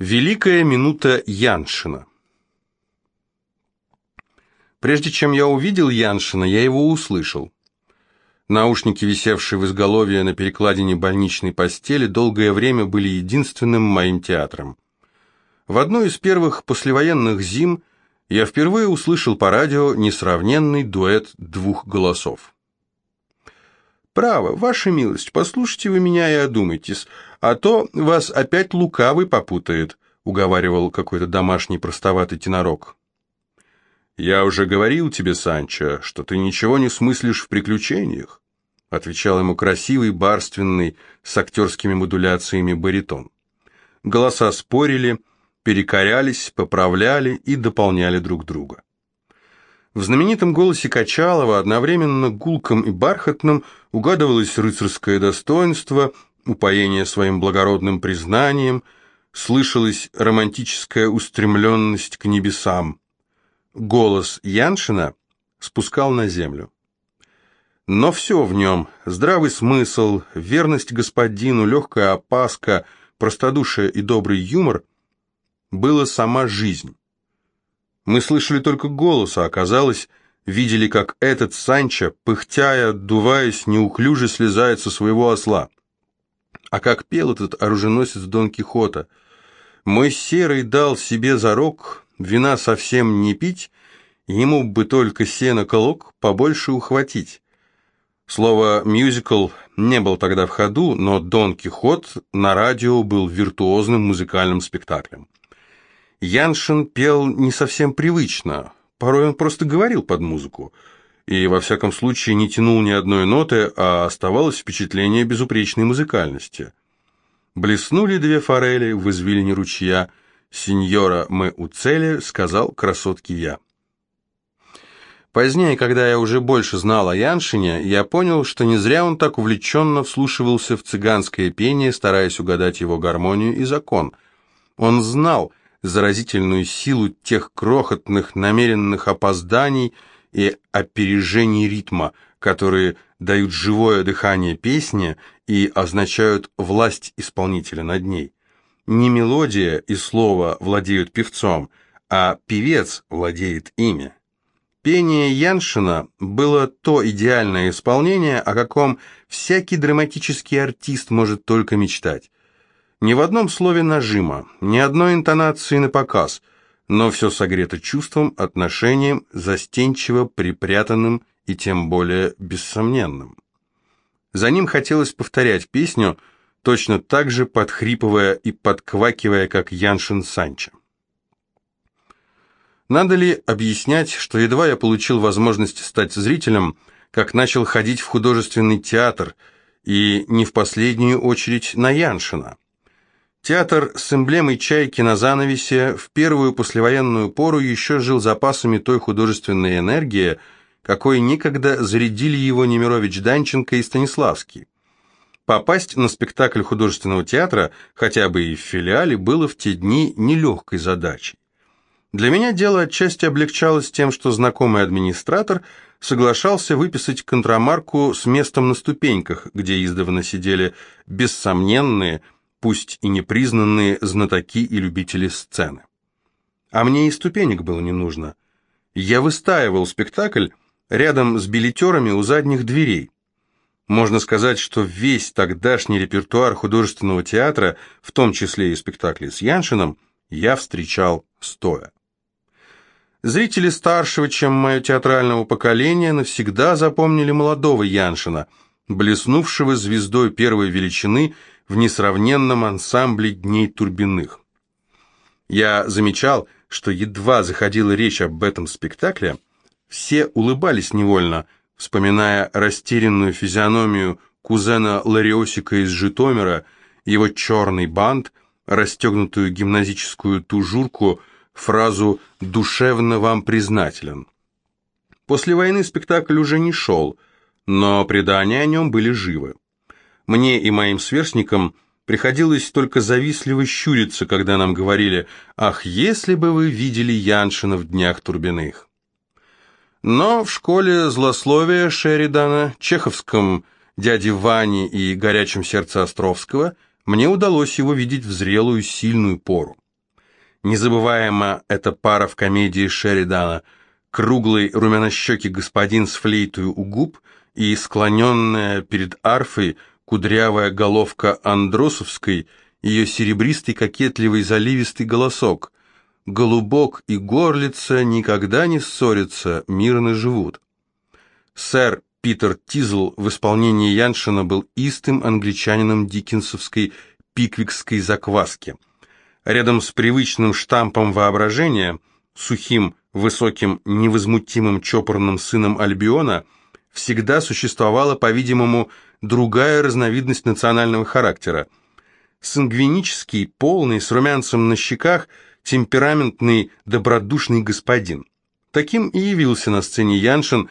Великая минута Яншина. Прежде чем я увидел Яншина, я его услышал. Наушники, висевшие в изголовье на перекладине больничной постели, долгое время были единственным моим театром. В одну из первых послевоенных зим я впервые услышал по радио несравненный дуэт двух голосов. «Право, ваша милость, послушайте вы меня и одумайтесь, а то вас опять лукавый попутает», — уговаривал какой-то домашний простоватый тенорок. «Я уже говорил тебе, Санчо, что ты ничего не смыслишь в приключениях», — отвечал ему красивый, барственный, с актерскими модуляциями баритон. Голоса спорили, перекорялись, поправляли и дополняли друг друга. В знаменитом голосе Качалова одновременно гулком и бархатным угадывалось рыцарское достоинство, упоение своим благородным признанием, слышалась романтическая устремленность к небесам. Голос Яншина спускал на землю. Но все в нем – здравый смысл, верность господину, легкая опаска, простодушие и добрый юмор – было сама жизнь. Мы слышали только голос, а оказалось, видели, как этот Санчо, пыхтя отдуваясь, неуклюже слезает со своего осла. А как пел этот оруженосец Дон Кихота. «Мой серый дал себе зарок, вина совсем не пить, ему бы только сено колок побольше ухватить». Слово «мюзикл» не был тогда в ходу, но «Дон Кихот» на радио был виртуозным музыкальным спектаклем. Яншин пел не совсем привычно, порой он просто говорил под музыку, и во всяком случае не тянул ни одной ноты, а оставалось впечатление безупречной музыкальности. Блеснули две форели в извилине ручья, «Сеньора, мы у цели», — сказал красотке я. Позднее, когда я уже больше знал о Яншине, я понял, что не зря он так увлеченно вслушивался в цыганское пение, стараясь угадать его гармонию и закон. Он знал, заразительную силу тех крохотных намеренных опозданий и опережений ритма, которые дают живое дыхание песне и означают власть исполнителя над ней. Не мелодия и слово владеют певцом, а певец владеет ими. Пение Яншина было то идеальное исполнение, о каком всякий драматический артист может только мечтать. Ни в одном слове нажима, ни одной интонации на показ, но все согрето чувством, отношением, застенчиво припрятанным и тем более бессомненным. За ним хотелось повторять песню, точно так же подхрипывая и подквакивая, как Яншин Санчо. Надо ли объяснять, что едва я получил возможность стать зрителем, как начал ходить в художественный театр, и не в последнюю очередь на Яншина. Театр с эмблемой чайки на занавесе в первую послевоенную пору еще жил запасами той художественной энергии, какой никогда зарядили его Немирович Данченко и Станиславский. Попасть на спектакль художественного театра, хотя бы и в филиале, было в те дни нелегкой задачей. Для меня дело отчасти облегчалось тем, что знакомый администратор соглашался выписать контрамарку с местом на ступеньках, где издавна сидели бессомненные, пусть и непризнанные знатоки и любители сцены. А мне и ступенек было не нужно. Я выстаивал спектакль рядом с билетерами у задних дверей. Можно сказать, что весь тогдашний репертуар художественного театра, в том числе и спектакли с Яншином, я встречал стоя. Зрители старшего, чем мое театрального поколения, навсегда запомнили молодого Яншина, блеснувшего звездой первой величины в несравненном ансамбле Дней Турбиных. Я замечал, что едва заходила речь об этом спектакле, все улыбались невольно, вспоминая растерянную физиономию кузена Лариосика из Житомира, его черный бант, расстегнутую гимназическую тужурку, фразу «душевно вам признателен». После войны спектакль уже не шел, но предания о нем были живы. Мне и моим сверстникам приходилось только завистливо щуриться, когда нам говорили «Ах, если бы вы видели Яншина в днях Турбиных!» Но в школе злословия Шеридана, чеховском дяде Ване и горячем сердце Островского мне удалось его видеть в зрелую, сильную пору. Незабываема эта пара в комедии Шеридана. Круглый румянощекий господин с флейтой у губ и склоненная перед арфой кудрявая головка Андросовской, ее серебристый кокетливый заливистый голосок. Голубок и горлица никогда не ссорятся, мирно живут. Сэр Питер Тизл в исполнении Яншина был истым англичанином диккенсовской пиквикской закваски. Рядом с привычным штампом воображения, сухим, высоким, невозмутимым чопорным сыном Альбиона, всегда существовала, по-видимому, другая разновидность национального характера. Сангвинический, полный, с румянцем на щеках, темпераментный, добродушный господин. Таким и явился на сцене Яншин,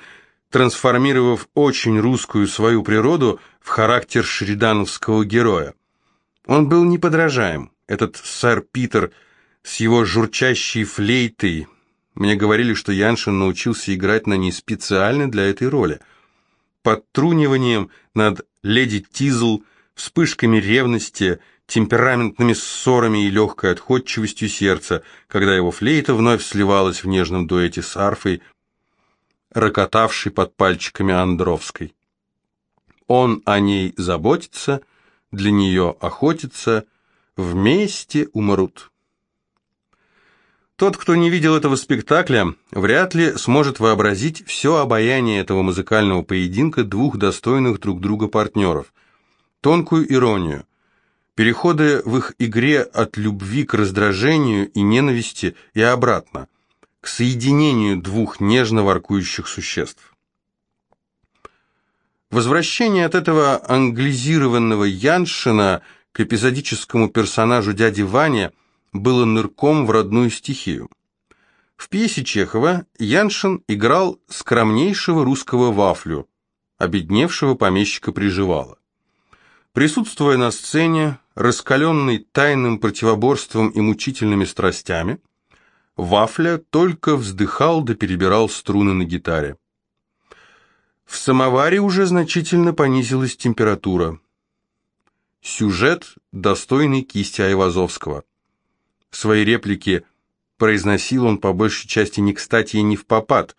трансформировав очень русскую свою природу в характер шридановского героя. Он был неподражаем, этот сэр Питер с его журчащей флейтой. Мне говорили, что Яншин научился играть на ней специально для этой роли. Подтруниванием над леди Тизл, вспышками ревности, темпераментными ссорами и легкой отходчивостью сердца, когда его флейта вновь сливалась в нежном дуэте с арфой, рокотавшей под пальчиками Андровской. Он о ней заботится, для нее охотится, вместе умрут. Тот, кто не видел этого спектакля, вряд ли сможет вообразить все обаяние этого музыкального поединка двух достойных друг друга партнеров, тонкую иронию, переходы в их игре от любви к раздражению и ненависти и обратно, к соединению двух нежно воркующих существ. Возвращение от этого англизированного Яншина к эпизодическому персонажу дяди Вани было нырком в родную стихию. В пьесе Чехова Яншин играл скромнейшего русского вафлю, обедневшего помещика Приживала. Присутствуя на сцене, раскаленный тайным противоборством и мучительными страстями, Вафля только вздыхал да перебирал струны на гитаре. В самоваре уже значительно понизилась температура. Сюжет, достойный кисти Айвазовского. Свои реплики произносил он по большей части не кстати и не в попад,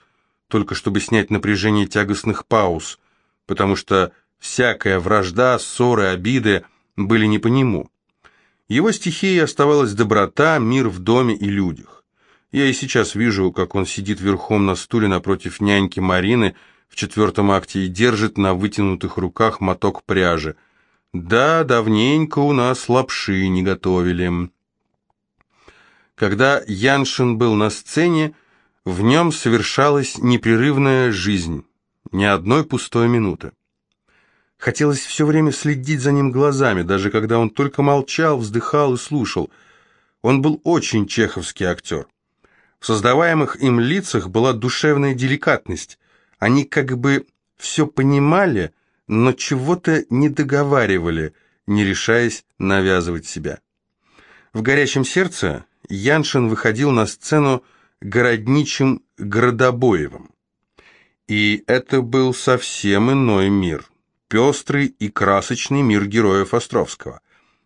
только чтобы снять напряжение тягостных пауз, потому что всякая вражда, ссоры, обиды были не по нему. Его стихией оставалась доброта, мир в доме и людях. Я и сейчас вижу, как он сидит верхом на стуле напротив няньки Марины в четвертом акте и держит на вытянутых руках моток пряжи. Да, давненько у нас лапши не готовили. Когда Яншин был на сцене, в нем совершалась непрерывная жизнь, ни одной пустой минуты. Хотелось все время следить за ним глазами, даже когда он только молчал, вздыхал и слушал. Он был очень чеховский актер. В создаваемых им лицах была душевная деликатность. Они как бы все понимали, но чего-то не договаривали, не решаясь навязывать себя. В «Горячем сердце» Яншин выходил на сцену городничим Городобоевым. И это был совсем иной мир, пестрый и красочный мир героев Островского,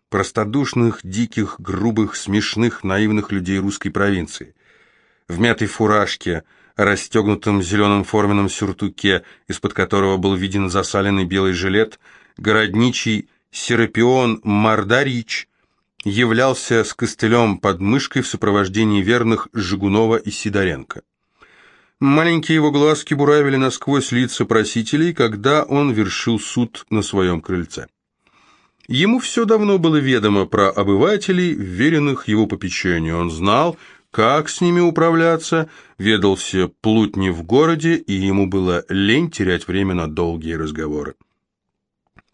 простодушных, диких, грубых, смешных, наивных людей русской провинции. В мятой фуражке, расстегнутом зеленом форменном сюртуке, из-под которого был виден засаленный белый жилет, городничий Серапион Мардарич являлся с костылем под мышкой в сопровождении верных Жигунова и Сидоренко. Маленькие его глазки буравили насквозь лица просителей, когда он вершил суд на своем крыльце. Ему все давно было ведомо про обывателей, веренных его попечению. Он знал, как с ними управляться, ведал все плутни в городе, и ему было лень терять время на долгие разговоры.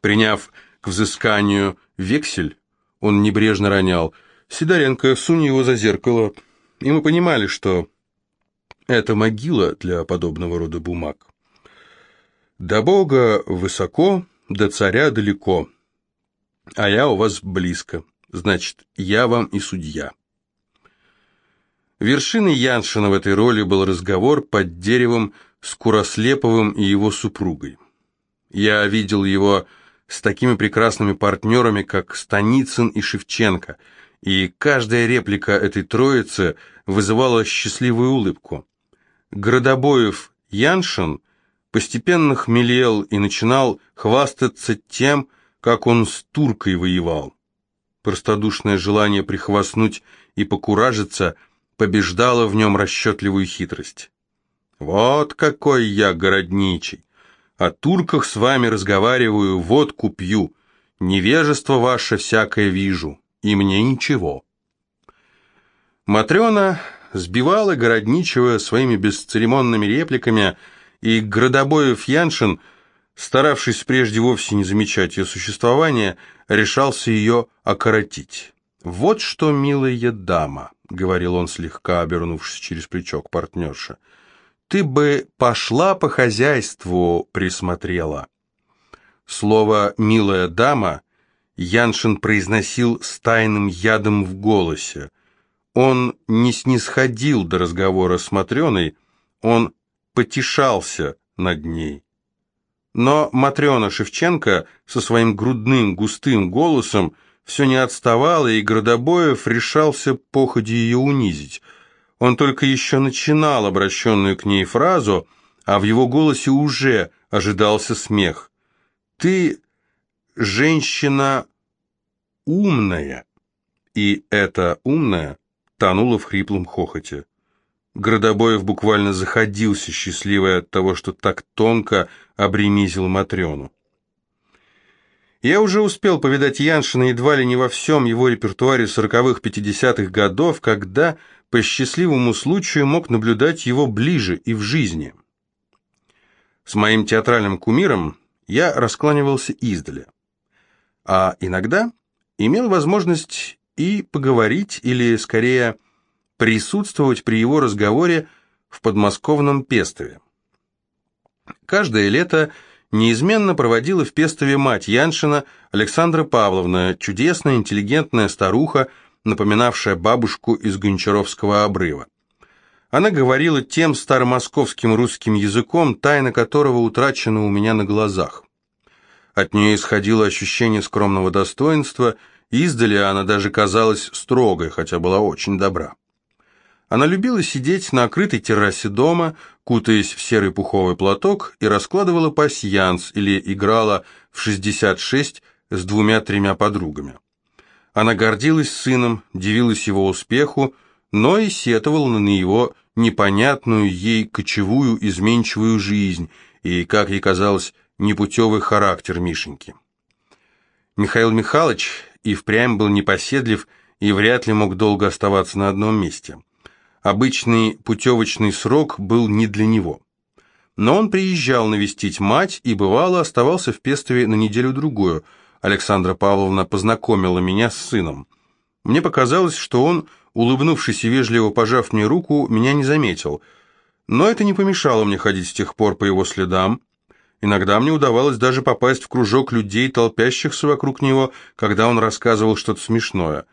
Приняв к взысканию вексель, он небрежно ронял «Сидоренко, сунь его за зеркало». И мы понимали, что это могила для подобного рода бумаг. До Бога высоко, до царя далеко, а я у вас близко, значит, я вам и судья. Вершиной Яншина в этой роли был разговор под деревом с Курослеповым и его супругой. Я видел его с такими прекрасными партнерами, как Станицын и Шевченко, и каждая реплика этой троицы вызывала счастливую улыбку. Градобоев Яншин постепенно хмелел и начинал хвастаться тем, как он с туркой воевал. Простодушное желание прихвастнуть и покуражиться побеждало в нем расчетливую хитрость. «Вот какой я городничий! О турках с вами разговариваю, водку пью, невежество ваше всякое вижу, и мне ничего». Матрена сбивала городничего своими бесцеремонными репликами, и Градобоев Яншин, старавшись прежде вовсе не замечать ее существование, решался ее окоротить. «Вот что, милая дама», — говорил он, слегка обернувшись через плечо к партнерше, — «ты бы пошла по хозяйству присмотрела». Слово «милая дама» Яншин произносил с тайным ядом в голосе. Он не снисходил до разговора с Матрёной, он потешался над ней. Но Матрена Шевченко со своим грудным густым голосом все не отставала, и Градобоев решался походе ее унизить. Он только еще начинал обращенную к ней фразу, а в его голосе уже ожидался смех. «Ты женщина умная». И эта умная тонула в хриплом хохоте. Градобоев буквально заходился, счастливый от того, что так тонко обремизил Матрёну. Я уже успел повидать Яншина едва ли не во всем его репертуаре сороковых-пятидесятых годов, когда по счастливому случаю мог наблюдать его ближе и в жизни. С моим театральным кумиром я раскланивался издали, а иногда имел возможность и поговорить, или, скорее, присутствовать при его разговоре в подмосковном Пестове. Каждое лето неизменно проводила в Пестове мать Яншина Александра Павловна, чудесная, интеллигентная старуха, напоминавшая бабушку из Гончаровского обрыва. Она говорила тем старомосковским русским языком, тайна которого утрачена у меня на глазах. От нее исходило ощущение скромного достоинства, издали она даже казалась строгой, хотя была очень добра. Она любила сидеть на открытой террасе дома, кутаясь в серый пуховый платок, и раскладывала пасьянс или играла в 66 с двумя-тремя подругами. Она гордилась сыном, дивилась его успеху, но и сетовала на его непонятную ей кочевую изменчивую жизнь и, как ей казалось, непутевый характер Мишеньки. Михаил Михайлович и впрямь был непоседлив и вряд ли мог долго оставаться на одном месте. Обычный путевочный срок был не для него. Но он приезжал навестить мать и, бывало, оставался в Пестове на неделю-другую. Александра Павловна познакомила меня с сыном. Мне показалось, что он, улыбнувшись и вежливо пожав мне руку, меня не заметил. Но это не помешало мне ходить с тех пор по его следам. Иногда мне удавалось даже попасть в кружок людей, толпящихся вокруг него, когда он рассказывал что-то смешное.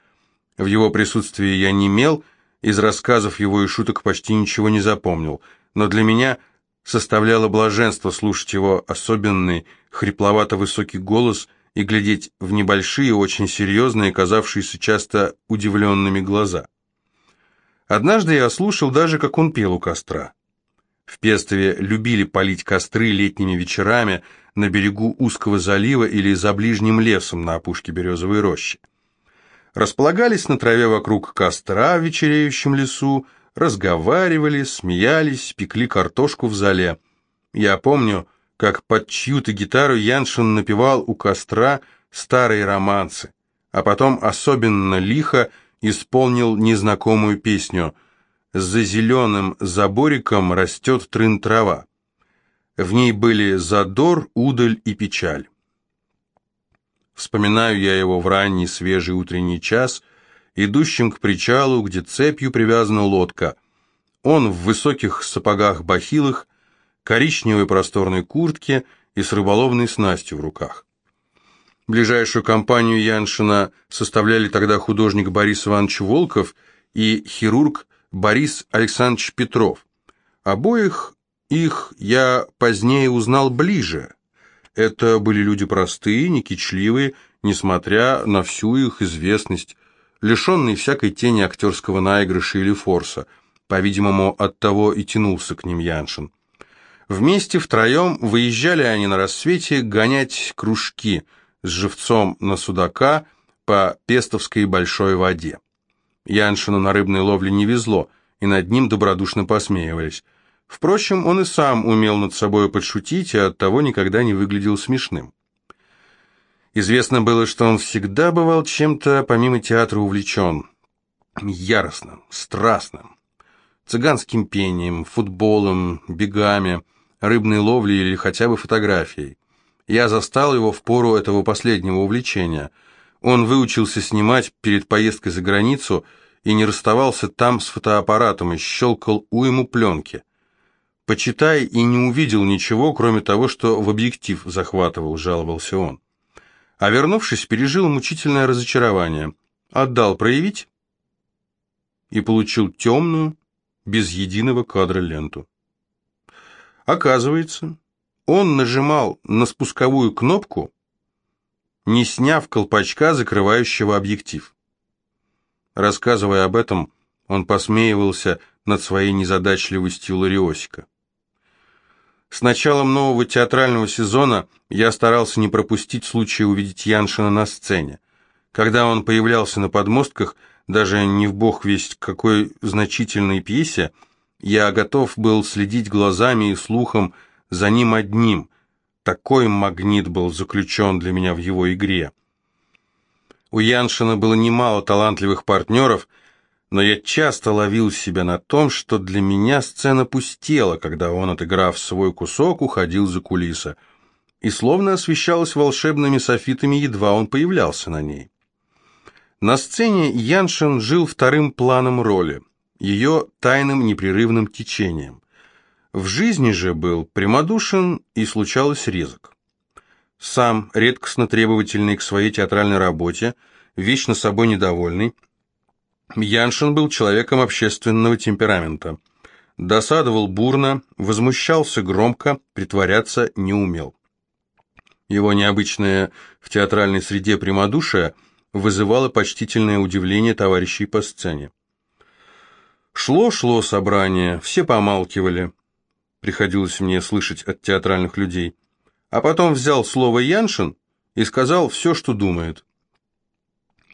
В его присутствии я не имел из рассказов его и шуток почти ничего не запомнил, но для меня составляло блаженство слушать его особенный, хрипловато-высокий голос и глядеть в небольшие, очень серьезные, казавшиеся часто удивленными глаза. Однажды я слушал даже, как он пел у костра. В Пестове любили полить костры летними вечерами на берегу узкого залива или за ближним лесом на опушке березовой рощи располагались на траве вокруг костра в вечереющем лесу, разговаривали, смеялись, пекли картошку в зале. Я помню, как под чью-то гитару Яншин напевал у костра старые романсы, а потом особенно лихо исполнил незнакомую песню «За зеленым забориком растет трын трава». В ней были задор, удаль и печаль. Вспоминаю я его в ранний свежий утренний час, идущим к причалу, где цепью привязана лодка. Он в высоких сапогах-бахилах, коричневой просторной куртке и с рыболовной снастью в руках. Ближайшую компанию Яншина составляли тогда художник Борис Иванович Волков и хирург Борис Александрович Петров. Обоих их я позднее узнал ближе, это были люди простые, некичливые, несмотря на всю их известность. лишенный всякой тени актерского наигрыша или форса. По-видимому, оттого и тянулся к ним Яншин. Вместе втроем выезжали они на рассвете гонять кружки с живцом на судака по Пестовской большой воде. Яншину на рыбной ловле не везло, и над ним добродушно посмеивались. Впрочем, он и сам умел над собой подшутить, и оттого никогда не выглядел смешным. Известно было, что он всегда бывал чем-то помимо театра увлечен. Яростным, страстным. Цыганским пением, футболом, бегами, рыбной ловлей или хотя бы фотографией. Я застал его в пору этого последнего увлечения. Он выучился снимать перед поездкой за границу и не расставался там с фотоаппаратом и щелкал уйму пленки. Почитай и не увидел ничего, кроме того, что в объектив захватывал, жаловался он. А вернувшись, пережил мучительное разочарование. Отдал проявить и получил темную, без единого кадра ленту. Оказывается, он нажимал на спусковую кнопку, не сняв колпачка, закрывающего объектив. Рассказывая об этом, он посмеивался над своей незадачливостью Лариосика. С началом нового театрального сезона я старался не пропустить случая увидеть Яншина на сцене. Когда он появлялся на подмостках, даже не в бог весть какой значительной пьесе, я готов был следить глазами и слухом за ним одним. Такой магнит был заключен для меня в его игре. У Яншина было немало талантливых партнеров – но я часто ловил себя на том, что для меня сцена пустела, когда он, отыграв свой кусок, уходил за кулисы, и словно освещалась волшебными софитами, едва он появлялся на ней. На сцене Яншин жил вторым планом роли, ее тайным непрерывным течением. В жизни же был прямодушен и случалось резок. Сам, редкостно требовательный к своей театральной работе, вечно собой недовольный, Яншин был человеком общественного темперамента. Досадовал бурно, возмущался громко, притворяться не умел. Его необычное в театральной среде прямодушие вызывало почтительное удивление товарищей по сцене. Шло-шло собрание, все помалкивали, приходилось мне слышать от театральных людей. А потом взял слово Яншин и сказал все, что думает.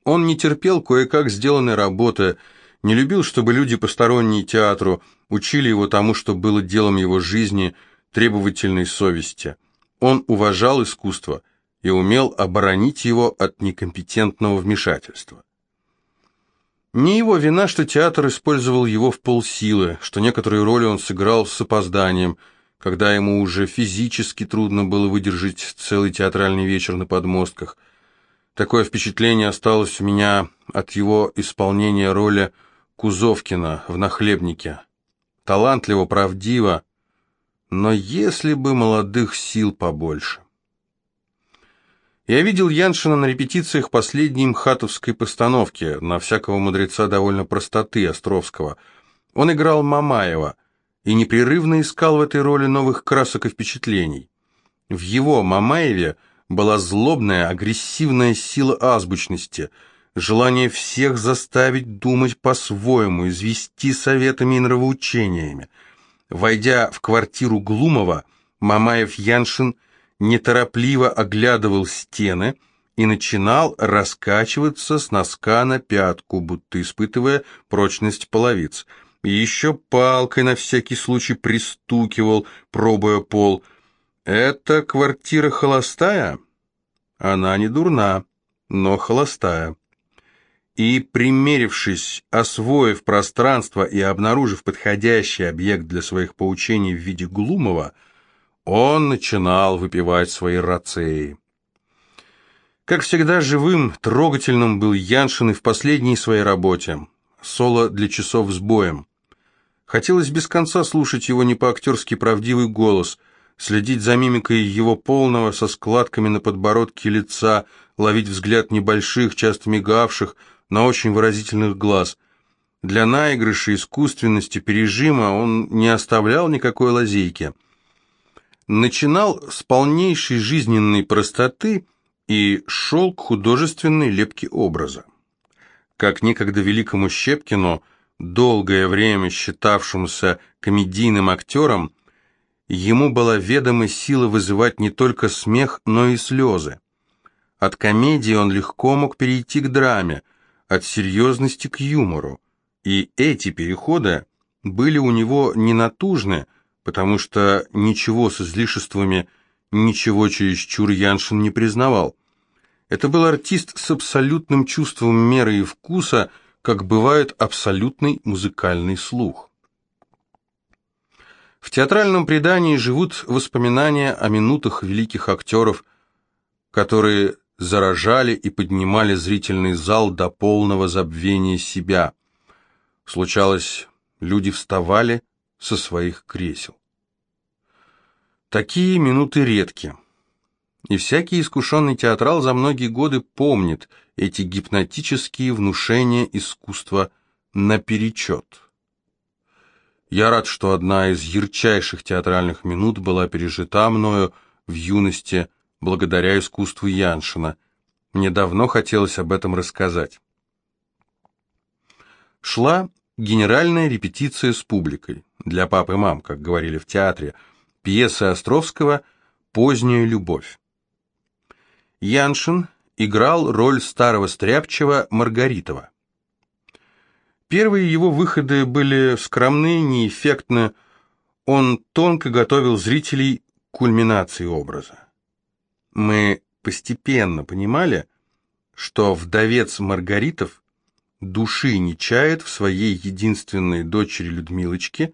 Он не терпел кое-как сделанной работы, не любил, чтобы люди, посторонние театру, учили его тому, что было делом его жизни, требовательной совести. Он уважал искусство и умел оборонить его от некомпетентного вмешательства. Не его вина, что театр использовал его в полсилы, что некоторые роли он сыграл с опозданием, когда ему уже физически трудно было выдержать целый театральный вечер на подмостках – Такое впечатление осталось у меня от его исполнения роли Кузовкина в «Нахлебнике». Талантливо, правдиво, но если бы молодых сил побольше. Я видел Яншина на репетициях последней МХАТовской постановки, на всякого мудреца довольно простоты Островского. Он играл Мамаева и непрерывно искал в этой роли новых красок и впечатлений. В его Мамаеве – была злобная, агрессивная сила азбучности, желание всех заставить думать по-своему, извести советами и нравоучениями. Войдя в квартиру Глумова, Мамаев-Яншин неторопливо оглядывал стены и начинал раскачиваться с носка на пятку, будто испытывая прочность половиц. Еще палкой на всякий случай пристукивал, пробуя пол – «Это квартира холостая?» «Она не дурна, но холостая». И, примерившись, освоив пространство и обнаружив подходящий объект для своих поучений в виде Глумова, он начинал выпивать свои рацеи. Как всегда, живым, трогательным был Яншин и в последней своей работе. Соло для часов с боем. Хотелось без конца слушать его не по-актерски правдивый голос – следить за мимикой его полного, со складками на подбородке лица, ловить взгляд небольших, часто мигавших, но очень выразительных глаз. Для наигрыша, искусственности, пережима он не оставлял никакой лазейки. Начинал с полнейшей жизненной простоты и шел к художественной лепке образа. как некогда великому Щепкину, долгое время считавшемуся комедийным актером, ему была ведома сила вызывать не только смех, но и слезы. От комедии он легко мог перейти к драме, от серьезности к юмору, и эти переходы были у него не натужны, потому что ничего с излишествами, ничего чересчур Яншин не признавал. Это был артист с абсолютным чувством меры и вкуса, как бывает абсолютный музыкальный слух. В театральном предании живут воспоминания о минутах великих актеров, которые заражали и поднимали зрительный зал до полного забвения себя. Случалось, люди вставали со своих кресел. Такие минуты редки. И всякий искушенный театрал за многие годы помнит эти гипнотические внушения искусства наперечет. Я рад, что одна из ярчайших театральных минут была пережита мною в юности благодаря искусству Яншина. Мне давно хотелось об этом рассказать. Шла генеральная репетиция с публикой. Для пап и мам, как говорили в театре. Пьеса Островского «Поздняя любовь». Яншин играл роль старого стряпчего Маргаритова. Первые его выходы были скромны, неэффектны. Он тонко готовил зрителей к кульминации образа. Мы постепенно понимали, что вдовец Маргаритов души не чает в своей единственной дочери Людмилочке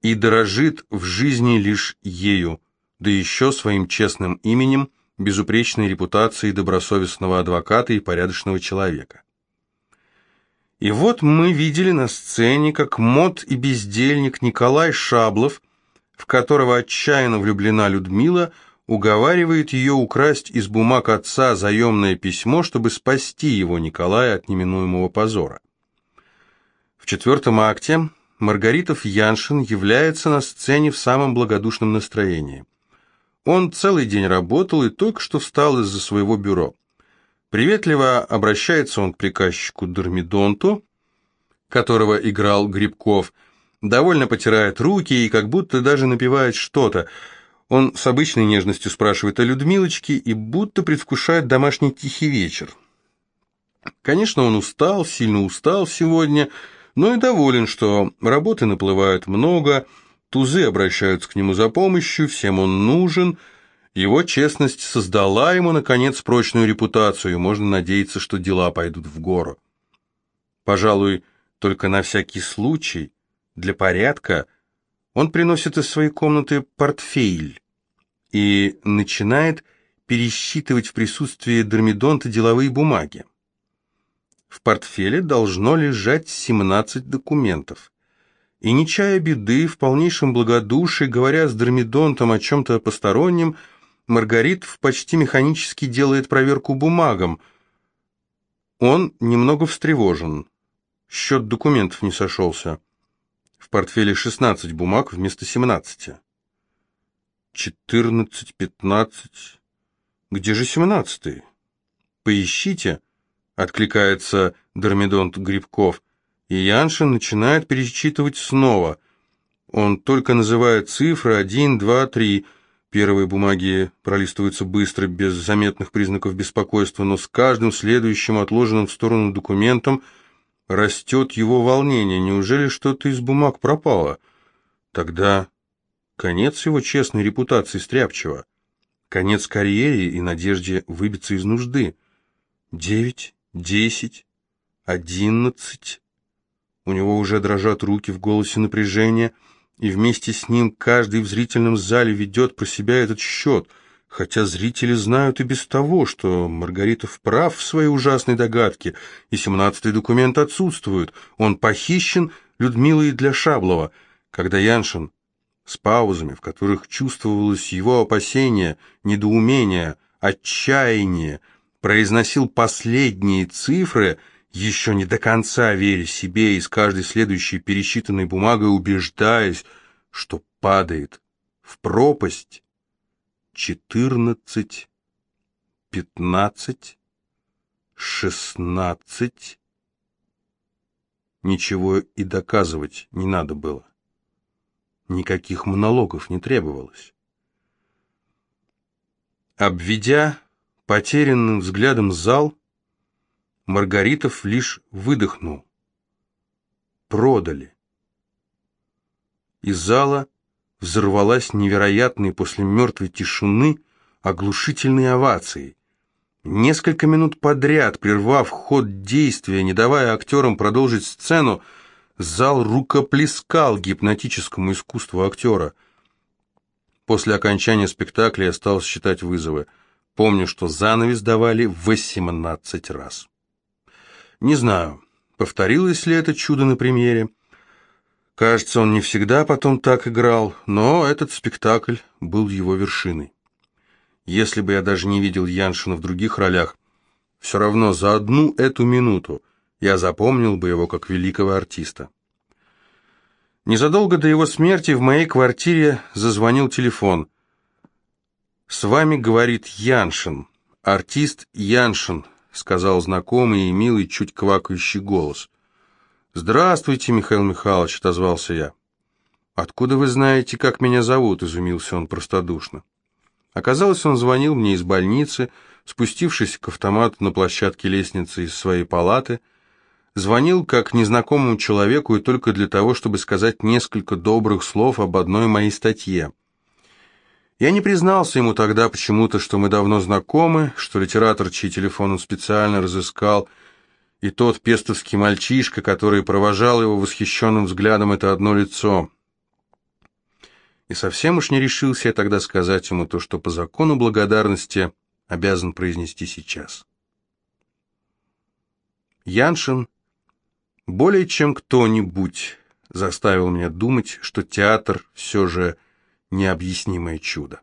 и дорожит в жизни лишь ею, да еще своим честным именем, безупречной репутацией добросовестного адвоката и порядочного человека. И вот мы видели на сцене, как мод и бездельник Николай Шаблов, в которого отчаянно влюблена Людмила, уговаривает ее украсть из бумаг отца заемное письмо, чтобы спасти его, Николая, от неминуемого позора. В четвертом акте Маргаритов Яншин является на сцене в самом благодушном настроении. Он целый день работал и только что встал из-за своего бюро. Приветливо обращается он к приказчику Дормидонту, которого играл Грибков, довольно потирает руки и как будто даже напевает что-то – он с обычной нежностью спрашивает о Людмилочке и будто предвкушает домашний тихий вечер. Конечно, он устал, сильно устал сегодня, но и доволен, что работы наплывают много, тузы обращаются к нему за помощью, всем он нужен. Его честность создала ему, наконец, прочную репутацию, и можно надеяться, что дела пойдут в гору. Пожалуй, только на всякий случай, для порядка, он приносит из своей комнаты портфель и начинает пересчитывать в присутствии Дормидонта деловые бумаги. В портфеле должно лежать 17 документов. И не чая беды, в полнейшем благодушии, говоря с Дормидонтом о чем-то постороннем, Маргаритов почти механически делает проверку бумагам. Он немного встревожен. Счет документов не сошелся. В портфеле 16 бумаг вместо 17. 14, 15. Где же 17? Поищите, откликается Дормидонт Грибков, и Яншин начинает пересчитывать снова. Он только называет цифры 1, 2, 3. Первые бумаги пролистываются быстро, без заметных признаков беспокойства, но с каждым следующим отложенным в сторону документом – Растет его волнение. Неужели что-то из бумаг пропало? Тогда конец его честной репутации стряпчего. Конец карьере и надежде выбиться из нужды. Девять, десять, одиннадцать. У него уже дрожат руки в голосе напряжения, и вместе с ним каждый в зрительном зале ведет про себя этот счет — хотя зрители знают и без того, что Маргаритов прав в своей ужасной догадке, и семнадцатый документ отсутствует, он похищен Людмилой для Шаблова, когда Яншин с паузами, в которых чувствовалось его опасение, недоумение, отчаяние, произносил последние цифры, еще не до конца веря себе и с каждой следующей пересчитанной бумагой убеждаясь, что падает в пропасть, четырнадцать, пятнадцать, шестнадцать, ничего и доказывать не надо было. Никаких монологов не требовалось. Обведя потерянным взглядом зал, Маргаритов лишь выдохнул. Продали. Из зала взорвалась невероятной после мертвой тишины оглушительной овацией. Несколько минут подряд, прервав ход действия, не давая актерам продолжить сцену, зал рукоплескал гипнотическому искусству актера. После окончания спектакля я стал считать вызовы. Помню, что занавес давали 18 раз. Не знаю, повторилось ли это чудо на премьере. Кажется, он не всегда потом так играл, но этот спектакль был его вершиной. Если бы я даже не видел Яншина в других ролях, все равно за одну эту минуту я запомнил бы его как великого артиста. Незадолго до его смерти в моей квартире зазвонил телефон. «С вами говорит Яншин, артист Яншин», — сказал знакомый и милый, чуть квакающий голос. «Здравствуйте, Михаил Михайлович», — отозвался я. «Откуда вы знаете, как меня зовут?» — изумился он простодушно. Оказалось, он звонил мне из больницы, спустившись к автомату на площадке лестницы из своей палаты, звонил как незнакомому человеку и только для того, чтобы сказать несколько добрых слов об одной моей статье. Я не признался ему тогда почему-то, что мы давно знакомы, что литератор, чей телефон он специально разыскал, и тот пестовский мальчишка, который провожал его восхищенным взглядом, это одно лицо. И совсем уж не решился я тогда сказать ему то, что по закону благодарности обязан произнести сейчас. Яншин более чем кто-нибудь заставил меня думать, что театр все же необъяснимое чудо.